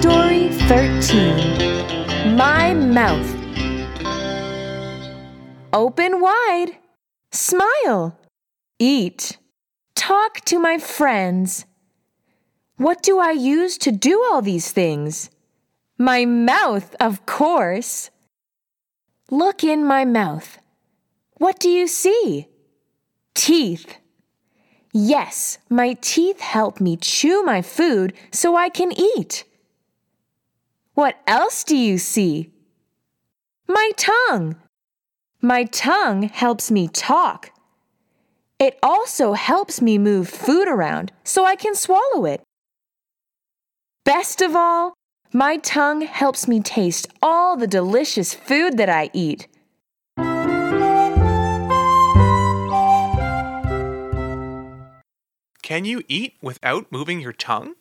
13. My mouth. Open wide. Smile. Eat. Talk to my friends. What do I use to do all these things? My mouth, of course. Look in my mouth. What do you see? Teeth. Yes, my teeth help me chew my food so I can eat. What else do you see? My tongue. My tongue helps me talk. It also helps me move food around so I can swallow it. Best of all, my tongue helps me taste all the delicious food that I eat. Can you eat without moving your tongue?